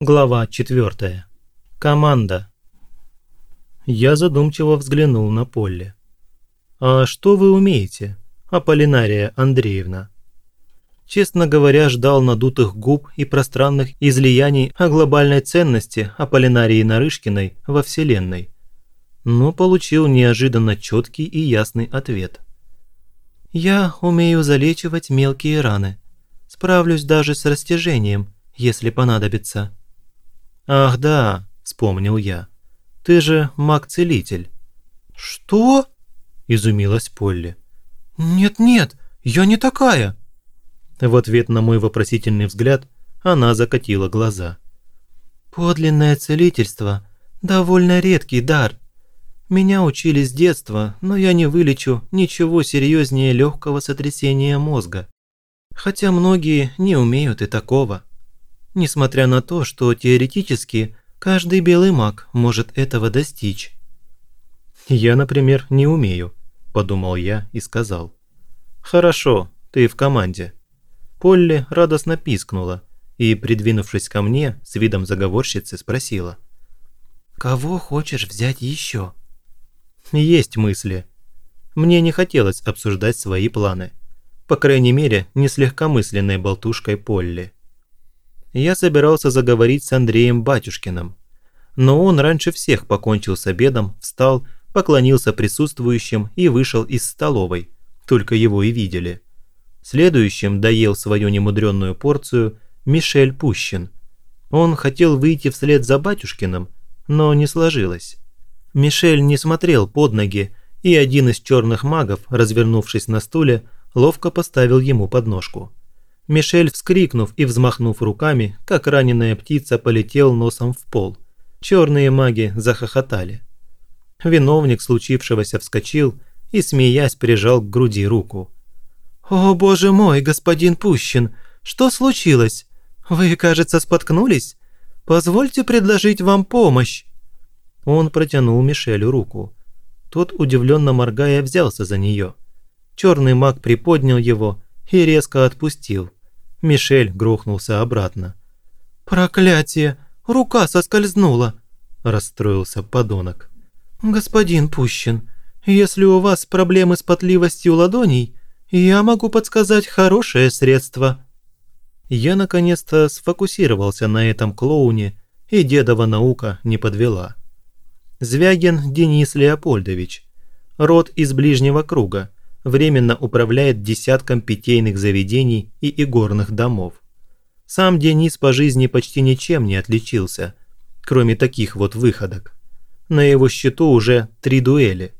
Глава 4. Команда. Я задумчиво взглянул на Полли. «А что вы умеете, Аполлинария Андреевна?» Честно говоря, ждал надутых губ и пространных излияний о глобальной ценности Аполлинарии Нарышкиной во Вселенной. Но получил неожиданно четкий и ясный ответ. «Я умею залечивать мелкие раны. Справлюсь даже с растяжением, если понадобится». «Ах да», – вспомнил я. «Ты же маг-целитель». «Что?» – изумилась Полли. «Нет-нет, я не такая». В ответ на мой вопросительный взгляд она закатила глаза. «Подлинное целительство – довольно редкий дар. Меня учили с детства, но я не вылечу ничего серьезнее легкого сотрясения мозга. Хотя многие не умеют и такого» несмотря на то, что теоретически каждый белый маг может этого достичь. «Я, например, не умею», – подумал я и сказал. «Хорошо, ты в команде». Полли радостно пискнула и, придвинувшись ко мне, с видом заговорщицы спросила. «Кого хочешь взять еще?» «Есть мысли. Мне не хотелось обсуждать свои планы. По крайней мере, не с легкомысленной болтушкой Полли я собирался заговорить с Андреем Батюшкиным. Но он раньше всех покончил с обедом, встал, поклонился присутствующим и вышел из столовой. Только его и видели. Следующим доел свою немудренную порцию Мишель Пущин. Он хотел выйти вслед за Батюшкиным, но не сложилось. Мишель не смотрел под ноги, и один из черных магов, развернувшись на стуле, ловко поставил ему подножку. Мишель, вскрикнув и взмахнув руками, как раненая птица, полетел носом в пол. Черные маги захохотали. Виновник случившегося вскочил и, смеясь, прижал к груди руку. «О, боже мой, господин Пущин, что случилось? Вы, кажется, споткнулись? Позвольте предложить вам помощь». Он протянул Мишелю руку. Тот, удивленно моргая, взялся за нее. Черный маг приподнял его и резко отпустил. Мишель грохнулся обратно. «Проклятие! Рука соскользнула!» – расстроился подонок. «Господин Пущин, если у вас проблемы с потливостью ладоней, я могу подсказать хорошее средство». Я наконец-то сфокусировался на этом клоуне, и дедова наука не подвела. Звягин Денис Леопольдович. Род из ближнего круга временно управляет десятком питейных заведений и игорных домов. Сам Денис по жизни почти ничем не отличился, кроме таких вот выходок. На его счету уже три дуэли,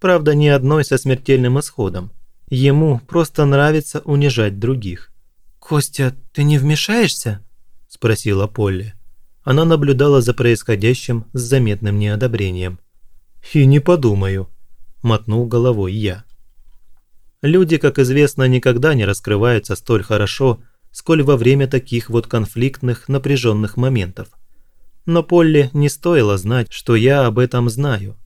правда ни одной со смертельным исходом. Ему просто нравится унижать других. «Костя, ты не вмешаешься?» – спросила Полли. Она наблюдала за происходящим с заметным неодобрением. «И не подумаю», – мотнул головой я. Люди, как известно, никогда не раскрываются столь хорошо, сколь во время таких вот конфликтных, напряженных моментов. Но Полли не стоило знать, что я об этом знаю.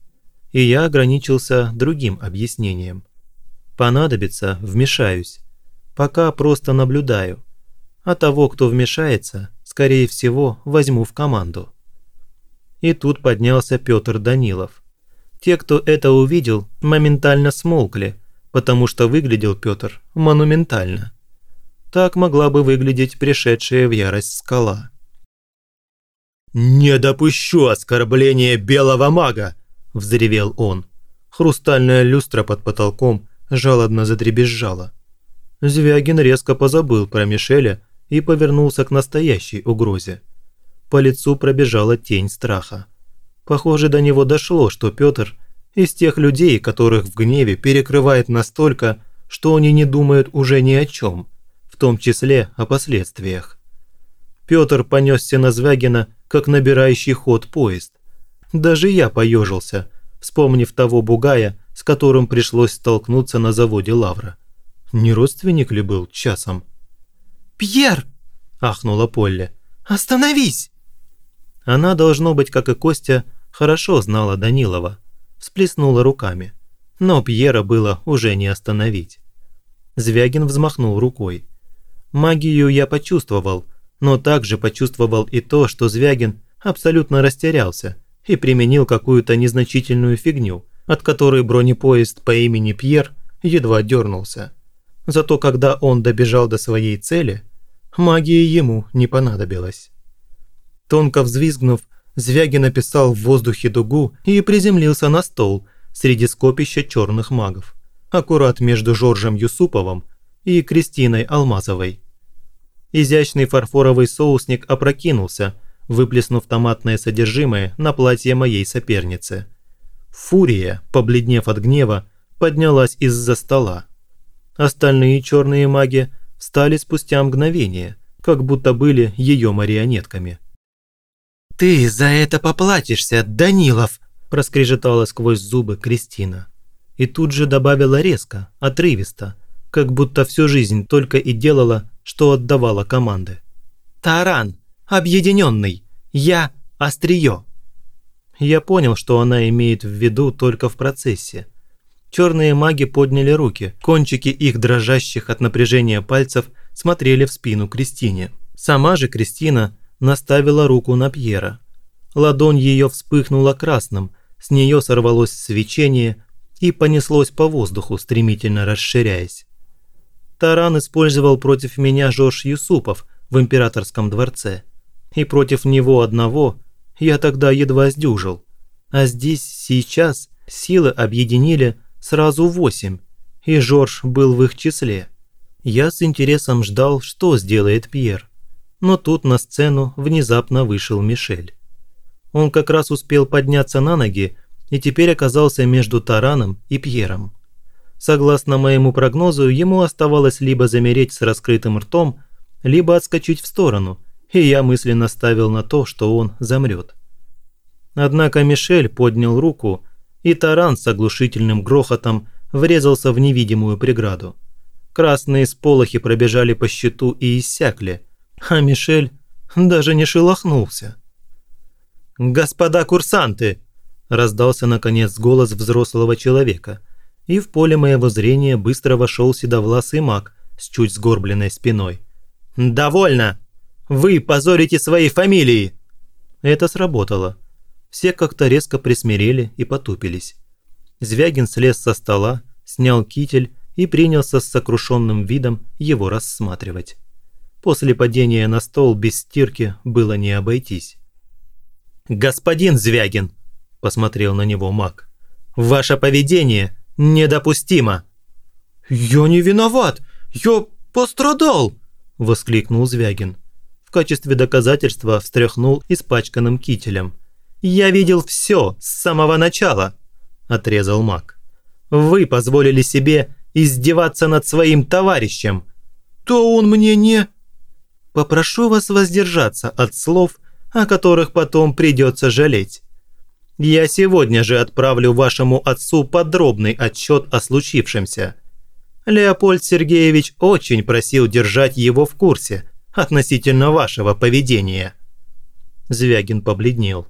И я ограничился другим объяснением. Понадобится – вмешаюсь. Пока просто наблюдаю. А того, кто вмешается, скорее всего, возьму в команду. И тут поднялся Петр Данилов. Те, кто это увидел, моментально смолкли – потому что выглядел Петр монументально. Так могла бы выглядеть пришедшая в ярость скала. «Не допущу оскорбления белого мага!» – взревел он. Хрустальная люстра под потолком жалобно задребезжала. Звягин резко позабыл про Мишеля и повернулся к настоящей угрозе. По лицу пробежала тень страха. Похоже, до него дошло, что Петр – из тех людей, которых в гневе перекрывает настолько, что они не думают уже ни о чем, в том числе о последствиях. Петр понесся на Звягина, как набирающий ход поезд. Даже я поежился, вспомнив того бугая, с которым пришлось столкнуться на заводе Лавра. Не родственник ли был часом? «Пьер!» – ахнула Полли. «Остановись!» Она, должно быть, как и Костя, хорошо знала Данилова – всплеснула руками. Но Пьера было уже не остановить. Звягин взмахнул рукой. Магию я почувствовал, но также почувствовал и то, что Звягин абсолютно растерялся и применил какую-то незначительную фигню, от которой бронепоезд по имени Пьер едва дернулся. Зато когда он добежал до своей цели, магии ему не понадобилось. Тонко взвизгнув, Звягин написал в воздухе дугу и приземлился на стол среди скопища черных магов, аккурат между Жоржем Юсуповым и Кристиной Алмазовой. Изящный фарфоровый соусник опрокинулся, выплеснув томатное содержимое на платье моей соперницы. Фурия, побледнев от гнева, поднялась из-за стола. Остальные черные маги встали спустя мгновение, как будто были ее марионетками. «Ты за это поплатишься, Данилов!» – проскрежетала сквозь зубы Кристина. И тут же добавила резко, отрывисто, как будто всю жизнь только и делала, что отдавала команды. «Таран! Объединенный! Я – острие!» Я понял, что она имеет в виду только в процессе. Черные маги подняли руки, кончики их дрожащих от напряжения пальцев смотрели в спину Кристине. Сама же Кристина наставила руку на Пьера. Ладонь ее вспыхнула красным, с нее сорвалось свечение и понеслось по воздуху, стремительно расширяясь. Таран использовал против меня Жорж Юсупов в императорском дворце. И против него одного я тогда едва сдюжил. А здесь, сейчас, силы объединили сразу восемь, и Жорж был в их числе. Я с интересом ждал, что сделает Пьер. Но тут на сцену внезапно вышел Мишель. Он как раз успел подняться на ноги и теперь оказался между Тараном и Пьером. Согласно моему прогнозу, ему оставалось либо замереть с раскрытым ртом, либо отскочить в сторону, и я мысленно ставил на то, что он замрет. Однако Мишель поднял руку, и таран с оглушительным грохотом врезался в невидимую преграду. Красные сполохи пробежали по щиту и иссякли, а Мишель даже не шелохнулся. «Господа курсанты!» – раздался наконец голос взрослого человека – и в поле моего зрения быстро вошел седовласый маг с чуть сгорбленной спиной. «Довольно! Вы позорите свои фамилии!» Это сработало. Все как-то резко присмирели и потупились. Звягин слез со стола, снял китель и принялся с сокрушенным видом его рассматривать. После падения на стол без стирки было не обойтись. «Господин Звягин!» – посмотрел на него маг. «Ваше поведение недопустимо!» «Я не виноват! Я пострадал!» – воскликнул Звягин. В качестве доказательства встряхнул испачканным кителем. «Я видел все с самого начала!» – отрезал маг. «Вы позволили себе издеваться над своим товарищем!» «То он мне не...» «Попрошу вас воздержаться от слов, о которых потом придется жалеть. Я сегодня же отправлю вашему отцу подробный отчет о случившемся. Леопольд Сергеевич очень просил держать его в курсе относительно вашего поведения». Звягин побледнел.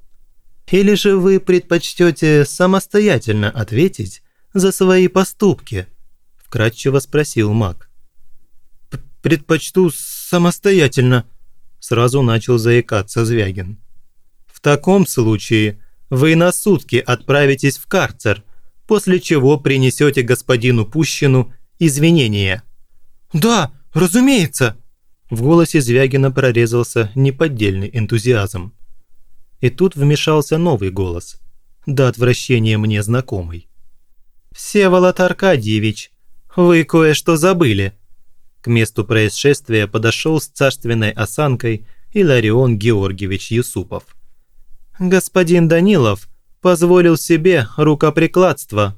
«Или же вы предпочтете самостоятельно ответить за свои поступки?» – вкратчиво спросил маг. «Предпочту самостоятельно», – сразу начал заикаться Звягин. «В таком случае вы на сутки отправитесь в карцер, после чего принесете господину Пущину извинения». «Да, разумеется!» В голосе Звягина прорезался неподдельный энтузиазм. И тут вмешался новый голос, до отвращения мне знакомый. «Всеволод Аркадьевич, вы кое-что забыли». К месту происшествия подошел с царственной осанкой Иларион Георгиевич Юсупов господин Данилов позволил себе рукоприкладство.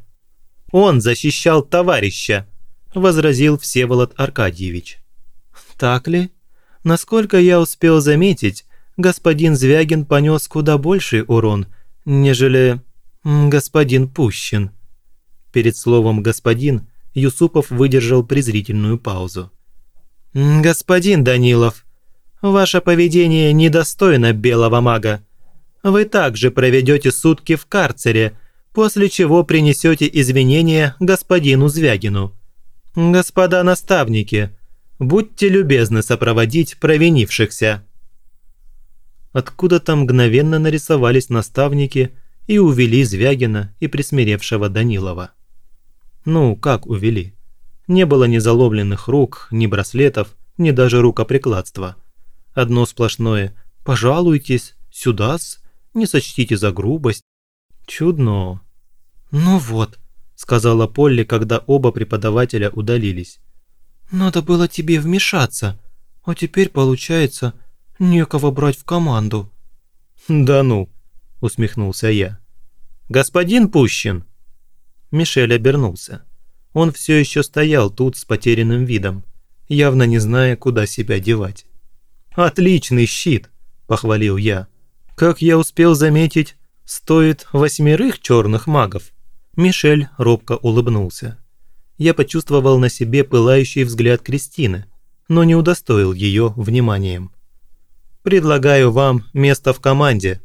Он защищал товарища, возразил Всеволод Аркадьевич. Так ли? Насколько я успел заметить, господин Звягин понес куда больший урон, нежели господин Пущин. Перед словом «господин» Юсупов выдержал презрительную паузу. «Господин Данилов, ваше поведение недостойно белого мага вы также проведете сутки в карцере, после чего принесете извинения господину Звягину. Господа наставники, Будьте любезны сопроводить провинившихся». Откуда-то мгновенно нарисовались наставники и увели Звягина и присмиревшего Данилова. Ну, как увели? Не было ни заломленных рук, ни браслетов, ни даже рукоприкладства. Одно сплошное «пожалуйтесь», «сюда-с», «не сочтите за грубость». Чудно. «Ну вот», – сказала Полли, когда оба преподавателя удалились. «Надо было тебе вмешаться, а теперь, получается, некого брать в команду». «Да ну», – усмехнулся я. «Господин Пущин!» Мишель обернулся. Он все еще стоял тут с потерянным видом, явно не зная, куда себя девать. «Отличный щит!» – похвалил я. «Как я успел заметить, стоит восьмерых черных магов». Мишель робко улыбнулся. Я почувствовал на себе пылающий взгляд Кристины, но не удостоил ее вниманием. «Предлагаю вам место в команде».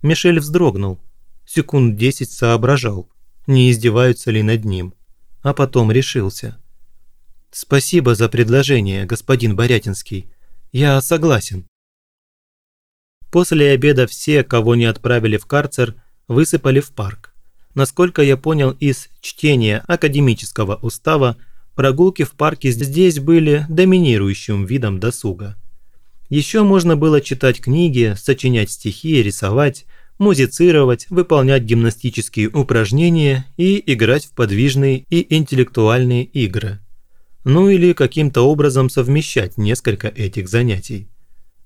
Мишель вздрогнул. Секунд десять соображал, не издеваются ли над ним. А потом решился. «Спасибо за предложение, господин Борятинский. Я согласен». После обеда все, кого не отправили в карцер, высыпали в парк. Насколько я понял из чтения академического устава, прогулки в парке здесь были доминирующим видом досуга. Еще можно было читать книги, сочинять стихи, рисовать, музицировать, выполнять гимнастические упражнения и играть в подвижные и интеллектуальные игры. Ну или каким-то образом совмещать несколько этих занятий.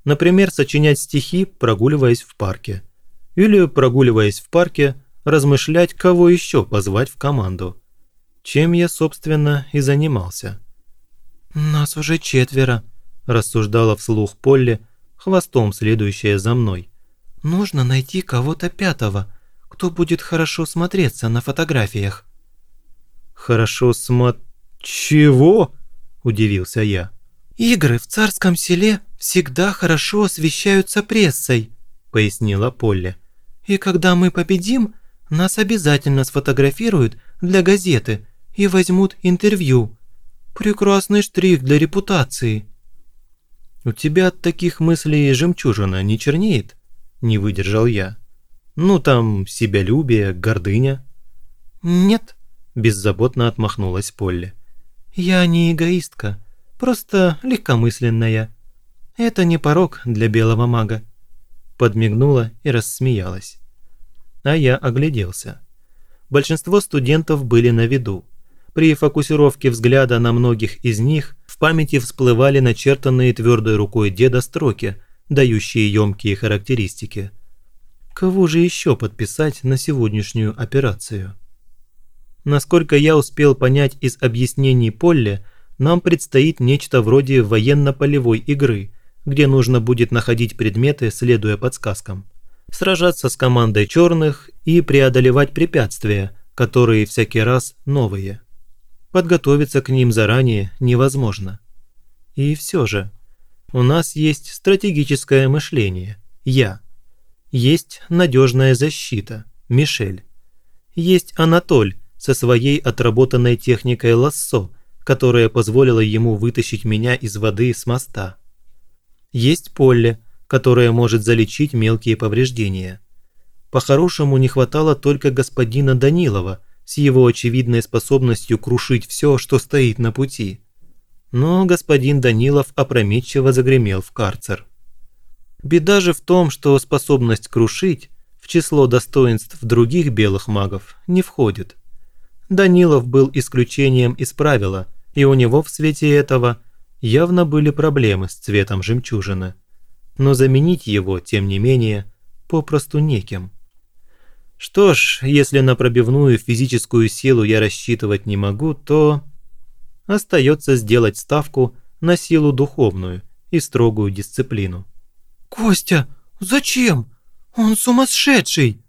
Например, сочинять стихи, прогуливаясь в парке. Или, прогуливаясь в парке, размышлять, кого еще позвать в команду. Чем я, собственно, и занимался. «Нас уже четверо», – рассуждала вслух Полли, хвостом следующая за мной. «Нужно найти кого-то пятого, кто будет хорошо смотреться на фотографиях». «Хорошо смо... чего?» – удивился я. «Игры в царском селе всегда хорошо освещаются прессой», – пояснила Полли. «И когда мы победим, нас обязательно сфотографируют для газеты и возьмут интервью. Прекрасный штрих для репутации». «У тебя от таких мыслей жемчужина не чернеет?» – не выдержал я. «Ну там, себялюбие, гордыня». «Нет», – беззаботно отмахнулась Полли. «Я не эгоистка, просто легкомысленная. Это не порог для белого мага». Подмигнула и рассмеялась. А я огляделся. Большинство студентов были на виду. При фокусировке взгляда на многих из них в памяти всплывали начертанные твердой рукой деда строки, дающие емкие характеристики. Кого же еще подписать на сегодняшнюю операцию? Насколько я успел понять из объяснений Полли, нам предстоит нечто вроде военно-полевой игры, где нужно будет находить предметы, следуя подсказкам. Сражаться с командой черных и преодолевать препятствия, которые всякий раз новые. Подготовиться к ним заранее невозможно. И все же, у нас есть стратегическое мышление – я. Есть надежная защита – Мишель. Есть Анатоль со своей отработанной техникой лассо, которая позволила ему вытащить меня из воды с моста. Есть Поле, которая может залечить мелкие повреждения. По-хорошему не хватало только господина Данилова с его очевидной способностью крушить все, что стоит на пути. Но господин Данилов опрометчиво загремел в карцер. Беда же в том, что способность крушить в число достоинств других белых магов не входит. Данилов был исключением из правила, и у него в свете этого явно были проблемы с цветом жемчужины. Но заменить его, тем не менее, попросту неким. Что ж, если на пробивную физическую силу я рассчитывать не могу, то остается сделать ставку на силу духовную и строгую дисциплину. «Костя, зачем? Он сумасшедший!»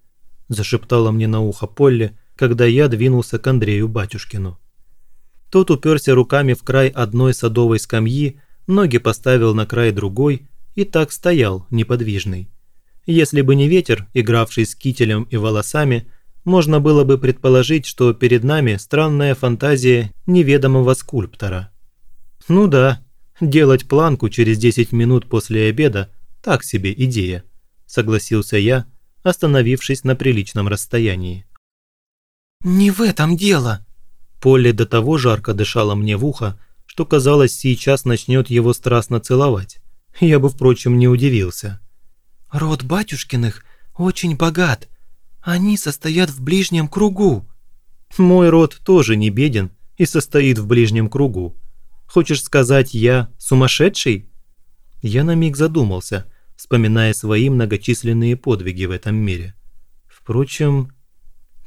зашептала мне на ухо Полли, когда я двинулся к Андрею Батюшкину. Тот уперся руками в край одной садовой скамьи, ноги поставил на край другой и так стоял неподвижный. Если бы не ветер, игравший с кителем и волосами, можно было бы предположить, что перед нами странная фантазия неведомого скульптора. Ну да, Делать планку через 10 минут после обеда – так себе идея, согласился я, остановившись на приличном расстоянии. «Не в этом дело!» Полли до того жарко дышала мне в ухо, что казалось, сейчас начнет его страстно целовать. Я бы, впрочем, не удивился. «Род батюшкиных очень богат. Они состоят в ближнем кругу». «Мой род тоже не беден и состоит в ближнем кругу. Хочешь сказать, я сумасшедший?» Я на миг задумался, вспоминая свои многочисленные подвиги в этом мире. Впрочем...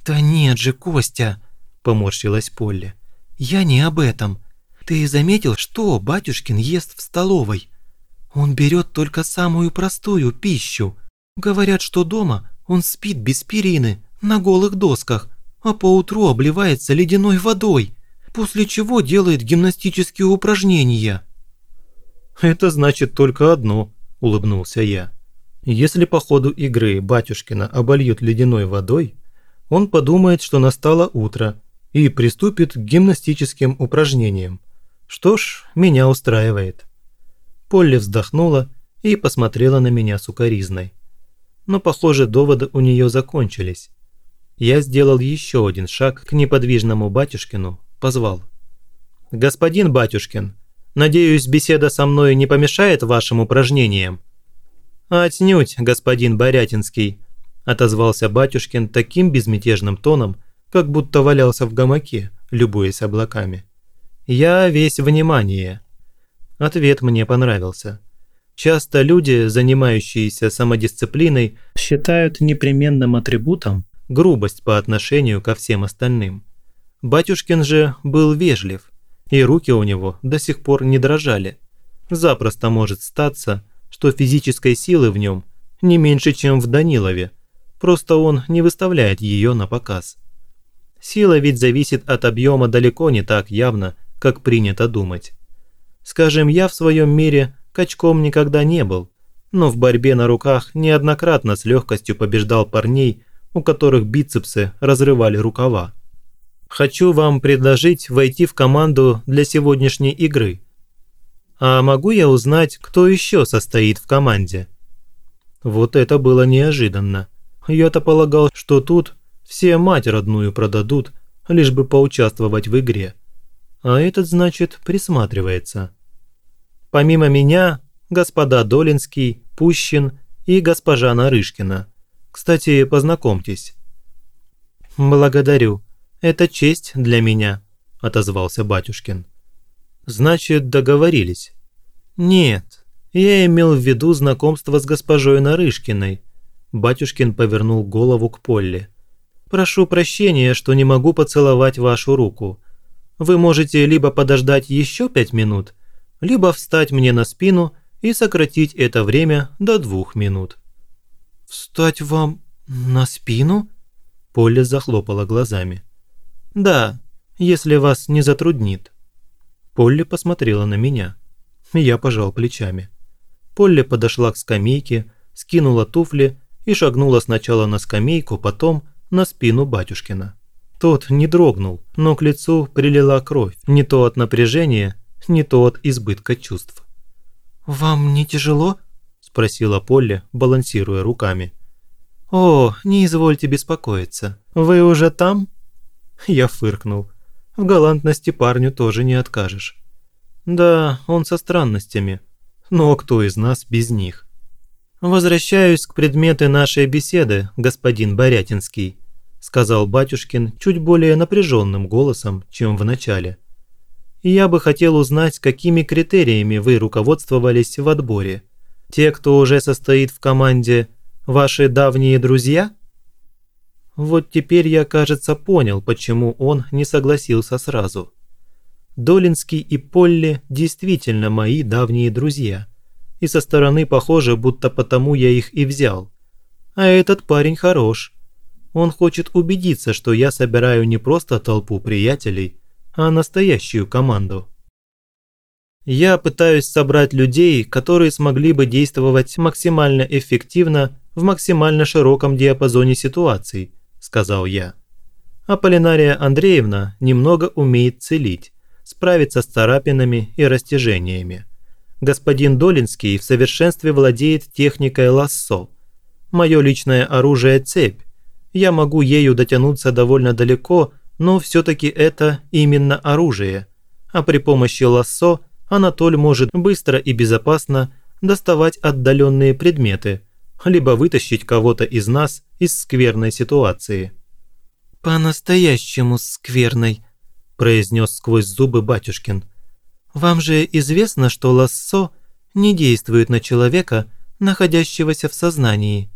«Да нет же, Костя!» – поморщилась Полли. «Я не об этом. Ты заметил, что батюшкин ест в столовой? Он берет только самую простую пищу. Говорят, что дома он спит без перины, на голых досках, а поутру обливается ледяной водой, после чего делает гимнастические упражнения». «Это значит только одно», – улыбнулся я. «Если по ходу игры батюшкина обольют ледяной водой, он подумает, что настало утро, и приступит к гимнастическим упражнениям. Что ж, меня устраивает». Полли вздохнула и посмотрела на меня сукоризной. Но, похоже, доводы у нее закончились. Я сделал еще один шаг к неподвижному батюшкину, позвал. «Господин батюшкин, Надеюсь, беседа со мной не помешает вашим упражнениям?» «Отнюдь, господин Борятинский», – отозвался батюшкин таким безмятежным тоном, как будто валялся в гамаке, любуясь облаками. «Я весь внимание». Ответ мне понравился. Часто люди, занимающиеся самодисциплиной, считают непременным атрибутом грубость по отношению ко всем остальным. Батюшкин же был вежлив, и руки у него до сих пор не дрожали. Запросто может статься, что физической силы в нем не меньше, чем в Данилове, просто он не выставляет ее на показ. Сила ведь зависит от объема далеко не так явно, как принято думать. Скажем, я в своем мире качком никогда не был, но в борьбе на руках неоднократно с легкостью побеждал парней, у которых бицепсы разрывали рукава. Хочу вам предложить войти в команду для сегодняшней игры. А могу я узнать, кто еще состоит в команде? Вот это было неожиданно. Я-то полагал, что тут все мать родную продадут, лишь бы поучаствовать в игре. А этот, значит, присматривается. Помимо меня, господа Долинский, Пущин и госпожа Нарышкина. Кстати, познакомьтесь. Благодарю. «Это честь для меня», – отозвался батюшкин. «Значит, договорились?» «Нет, я имел в виду знакомство с госпожой Нарышкиной». Батюшкин повернул голову к Полли. «Прошу прощения, что не могу поцеловать вашу руку. Вы можете либо подождать еще пять минут, либо встать мне на спину и сократить это время до двух минут». «Встать вам на спину?» Полли захлопала глазами. «Да, если вас не затруднит». Полли посмотрела на меня. Я пожал плечами. Полли подошла к скамейке, скинула туфли и шагнула сначала на скамейку, потом на спину батюшкина. Тот не дрогнул, но к лицу прилила кровь, не то от напряжения, не то от избытка чувств. «Вам не тяжело?» – спросила Полли, балансируя руками. «О, не извольте беспокоиться. Вы уже там?» Я фыркнул. В галантности парню тоже не откажешь. Да, он со странностями. Но кто из нас без них? «Возвращаюсь к предмету нашей беседы, господин Борятинский», сказал батюшкин чуть более напряженным голосом, чем в начале. «Я бы хотел узнать, какими критериями вы руководствовались в отборе. Те, кто уже состоит в команде, ваши давние друзья?» Вот теперь я, кажется, понял, почему он не согласился сразу. Долинский и Полли действительно мои давние друзья. И со стороны похоже, будто потому я их и взял. А этот парень хорош. Он хочет убедиться, что я собираю не просто толпу приятелей, а настоящую команду. Я пытаюсь собрать людей, которые смогли бы действовать максимально эффективно в максимально широком диапазоне ситуаций – сказал я. Аполлинария Андреевна немного умеет целить, справиться с царапинами и растяжениями. Господин Долинский в совершенстве владеет техникой лассо. Мое личное оружие – цепь. Я могу ею дотянуться довольно далеко, но все-таки это именно оружие. А при помощи лассо Анатоль может быстро и безопасно доставать отдаленные предметы, либо вытащить кого-то из нас из скверной ситуации. «По-настоящему скверной», – произнес сквозь зубы батюшкин. «Вам же известно, что лассо не действует на человека, находящегося в сознании».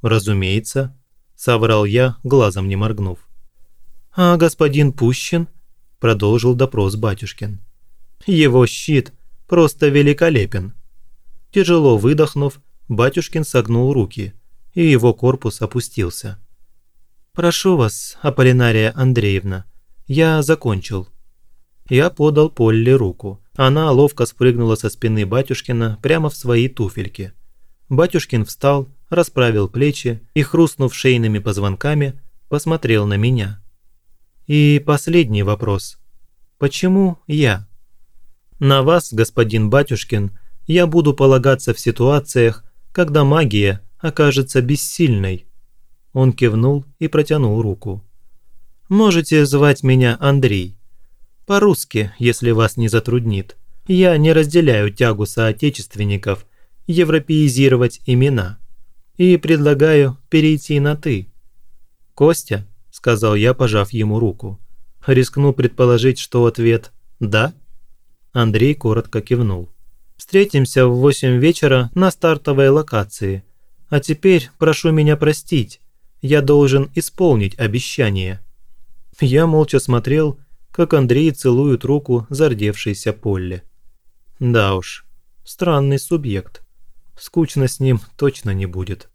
«Разумеется», – соврал я, глазом не моргнув. «А господин Пущин?» – продолжил допрос батюшкин. «Его щит просто великолепен». Тяжело выдохнув, батюшкин согнул руки, и его корпус опустился. «Прошу вас, Аполлинария Андреевна, я закончил». Я подал Полли руку. Она ловко спрыгнула со спины батюшкина прямо в свои туфельки. Батюшкин встал, расправил плечи и, хрустнув шейными позвонками, посмотрел на меня. И последний вопрос. Почему я? На вас, господин Батюшкин, я буду полагаться в ситуациях, когда магия окажется бессильной. Он кивнул и протянул руку. Можете звать меня Андрей. По-русски, если вас не затруднит. Я не разделяю тягу соотечественников европеизировать имена. И предлагаю перейти на «ты». Костя – сказал я, пожав ему руку. Рискну предположить, что ответ «да». Андрей коротко кивнул. «Встретимся в восемь вечера на стартовой локации. А теперь прошу меня простить, я должен исполнить обещание». Я молча смотрел, как Андрей целует руку зардевшейся Полли. Да уж, странный субъект. Скучно с ним точно не будет.